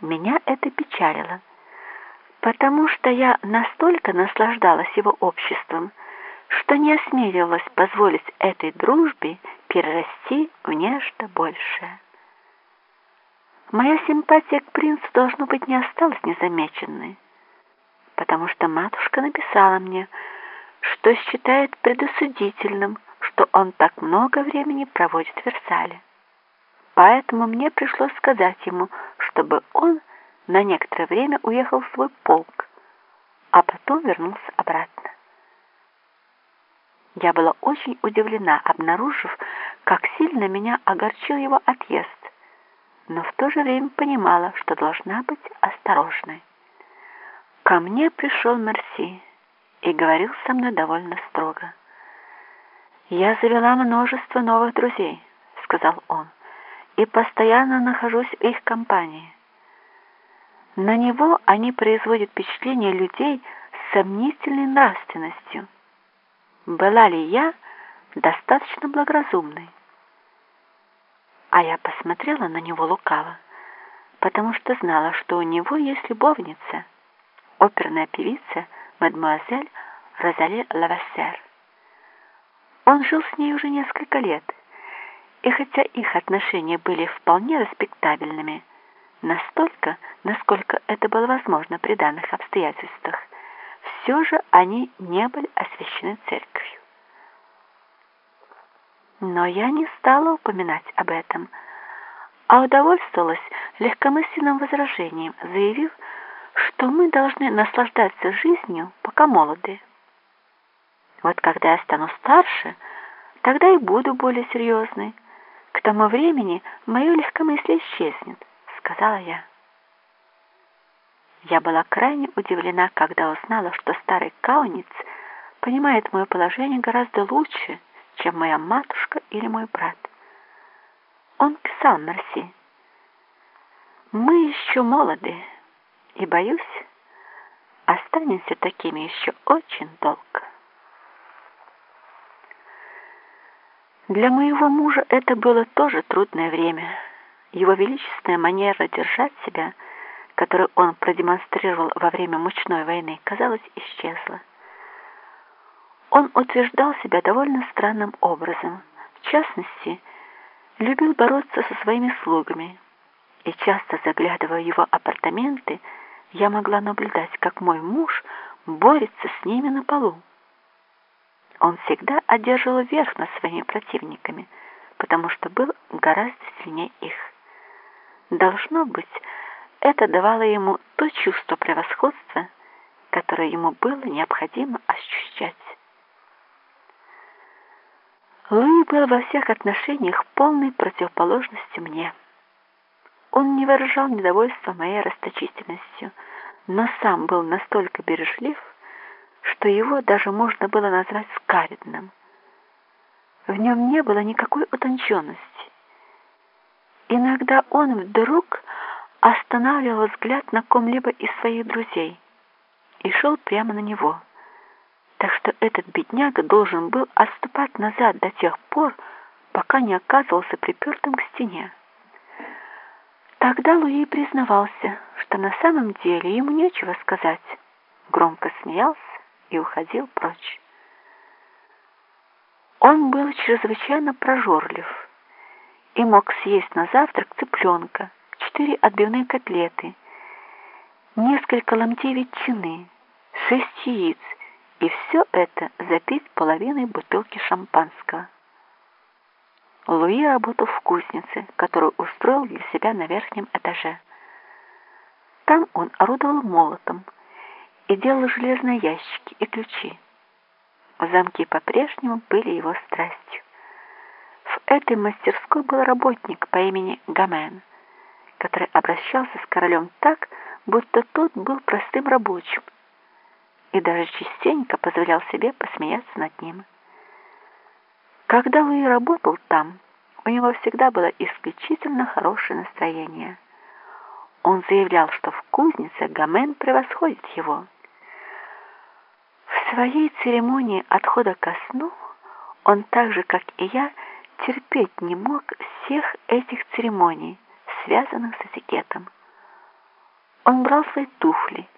Меня это печалило, потому что я настолько наслаждалась его обществом, что не осмеливалась позволить этой дружбе перерасти в нечто большее. Моя симпатия к принцу, должно быть, не осталась незамеченной, потому что матушка написала мне, что считает предосудительным, что он так много времени проводит в Версале. Поэтому мне пришлось сказать ему, чтобы он на некоторое время уехал в свой полк, а потом вернулся обратно. Я была очень удивлена, обнаружив, как сильно меня огорчил его отъезд, но в то же время понимала, что должна быть осторожной. Ко мне пришел Мерси и говорил со мной довольно строго. «Я завела множество новых друзей», — сказал он, «и постоянно нахожусь в их компании. На него они производят впечатление людей с сомнительной нравственностью. Была ли я достаточно благоразумной? А я посмотрела на него лукаво, потому что знала, что у него есть любовница, оперная певица мадемуазель Розали Лавассер. Он жил с ней уже несколько лет, и хотя их отношения были вполне респектабельными, настолько, насколько это было возможно при данных обстоятельствах, все же они не были освящены церковью. Но я не стала упоминать об этом, а удовольствовалась легкомысленным возражением, заявив, что мы должны наслаждаться жизнью, пока молоды. Вот когда я стану старше, тогда и буду более серьезной. Тому времени мое легкомыслие исчезнет, сказала я. Я была крайне удивлена, когда узнала, что старый кауниц понимает мое положение гораздо лучше, чем моя матушка или мой брат. Он писал Мерси. «Мы еще молоды, и, боюсь, останемся такими еще очень долго». Для моего мужа это было тоже трудное время. Его величественная манера держать себя, которую он продемонстрировал во время мучной войны, казалось, исчезла. Он утверждал себя довольно странным образом. В частности, любил бороться со своими слугами. И часто заглядывая в его апартаменты, я могла наблюдать, как мой муж борется с ними на полу. Он всегда одерживал верх над своими противниками, потому что был гораздо сильнее их. Должно быть, это давало ему то чувство превосходства, которое ему было необходимо ощущать. Луи был во всех отношениях полной противоположностью мне. Он не выражал недовольства моей расточительностью, но сам был настолько бережлив, что его даже можно было назвать скаридным. В нем не было никакой утонченности. Иногда он вдруг останавливал взгляд на ком-либо из своих друзей и шел прямо на него так что этот бедняга должен был отступать назад до тех пор, пока не оказывался припертым к стене. Тогда Луи признавался, что на самом деле ему нечего сказать, громко смеялся и уходил прочь. Он был чрезвычайно прожорлив и мог съесть на завтрак цыпленка, четыре отбивные котлеты, несколько ломтей ветчины, шесть яиц и все это запить половиной бутылки шампанского. Луи работал в кузнице, которую устроил для себя на верхнем этаже. Там он орудовал молотом и делал железные ящики и ключи. Замки по-прежнему были его страстью. В этой мастерской был работник по имени Гамен, который обращался с королем так, будто тот был простым рабочим, и даже частенько позволял себе посмеяться над ним. Когда Луи работал там, у него всегда было исключительно хорошее настроение. Он заявлял, что в кузнице Гомен превосходит его. Своей церемонии отхода ко сну он так же, как и я, терпеть не мог всех этих церемоний, связанных с этикетом. он брал свои туфли